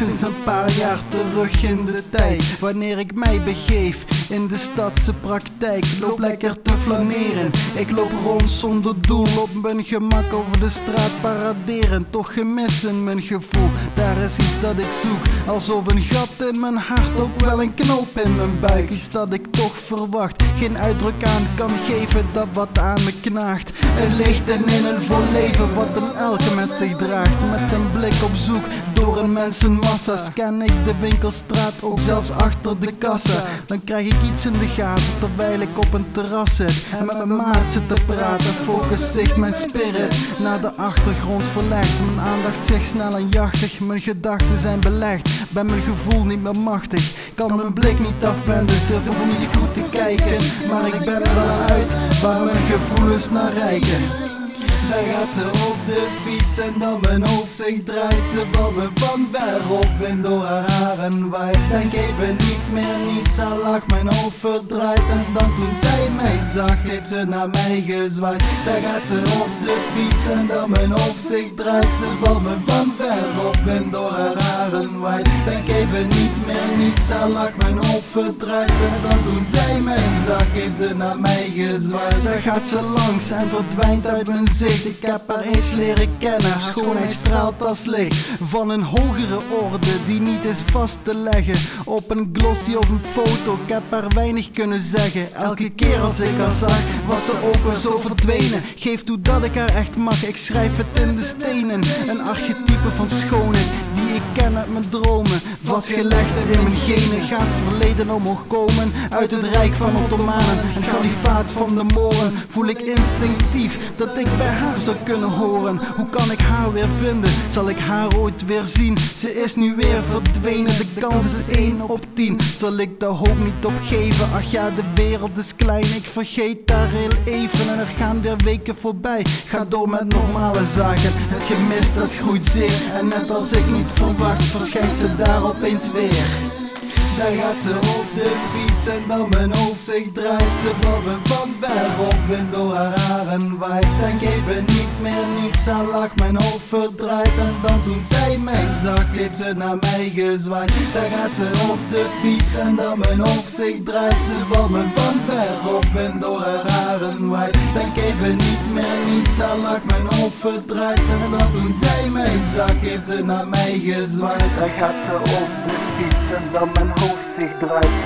eens een paar jaar terug in de tijd. Wanneer ik mij begeef in de stadse praktijk. Loop lekker te flaneren. Ik loop rond zonder doel op mijn gemak over de straat paraderen. Toch gemissen mijn gevoel. Daar is iets dat ik zoek. Alsof een gat in mijn hart ook wel een knoop in mijn buik. Iets dat ik toch verwacht. Geen uitdruk aan kan geven dat wat aan me knaagt. Een licht en in een vol leven wat een elke met. Met een blik op zoek door een mensenmassa. Scan ik de winkelstraat ook zelfs achter de kassa. Dan krijg ik iets in de gaten terwijl ik op een terras zit. En met mijn maat zit te praten. Focus zich mijn spirit naar de achtergrond verlegd. Mijn aandacht zich snel en jachtig. Mijn gedachten zijn belegd. Ben mijn gevoel niet meer machtig. Kan mijn blik niet afwenden. Durf ook niet goed te kijken. Maar ik ben er wel uit waar mijn gevoelens naar rijken. Daar gaat ze op de fiets en dan mijn hoofd zich draait Ze valt me van ver op. En door haar haren waait. Denk even niet meer niets, haar lach mijn hoofd verdraait. En dan toen zij mij zag, heeft ze naar mij gezwaaid. Daar gaat ze op de fiets en dan mijn hoofd zich draait Ze valt me van ver op. En door haar Denk even niet meer niets, haar lach mijn hoofd verdraait En dan toen zij mij zag, heeft ze naar mij gezwaaid Daar gaat ze langs en verdwijnt uit mijn zicht ik heb haar eens leren kennen. Haar schoonheid straalt als licht van een hogere orde die niet is vast te leggen op een glossy of een foto. Ik heb haar weinig kunnen zeggen. Elke keer als ik haar zag, was ze ook weer zo verdwenen. Geef toe dat ik haar echt mag, ik schrijf het in de stenen. Een archetype van schoonheid ik ken uit mijn dromen. Vastgelegd in mijn genen gaat verleden omhoog komen. Uit het rijk van Ottomanen, een kalifaat van de moren. Voel ik instinctief dat ik bij haar zou kunnen horen. Hoe kan ik haar weer vinden? Zal ik haar ooit weer zien? Ze is nu weer verdwenen, de kans is 1 op 10. Zal ik de hoop niet opgeven? Ach ja, de wereld is klein, ik vergeet daar heel even. En er gaan weer weken voorbij. Ga door met normale zaken. Het gemis dat groeit zeer. En net als ik niet verwacht, verschijnt ze daar opeens weer. Daar gaat ze op de fiets en dan mijn hoofd zich draait. Ze valt me van ver op en door haar haren waait. Denk even niet meer niets, haar lach mijn hoofd verdraait. En dan toen zij mij zag, heeft ze naar mij gezwaaid. Daar gaat ze op de fiets en dan mijn hoofd zich draait. Ze valt me van ver op en door haar haren waait Denk even niet meer niets, haar lach mijn hoofd verdraait. En dan toen zij mij zag, heeft ze naar mij gezwaaid. Daar gaat ze op de fiets en dan mijn hoofd zich draait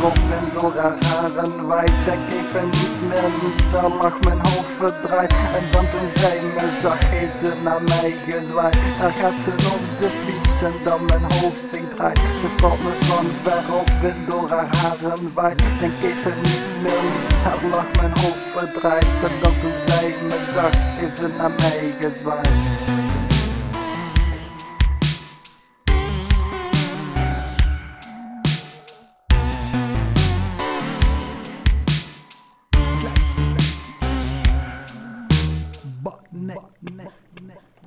Ze valt me van ver op en door haar haren waait Denk even niet meer niets, haar lach mijn hoofd verdraait En dan toen zij me zag, heeft ze naar mij gezwaaid Daar gaat ze op de fiets en dan mijn hoofd zich draait Ze valt me van ver op en door haar haren waait Denk even niet meer niets, haar lach mijn hoofd verdraait En dan toen zij me zag, heeft ze naar mij gezwaaid 明白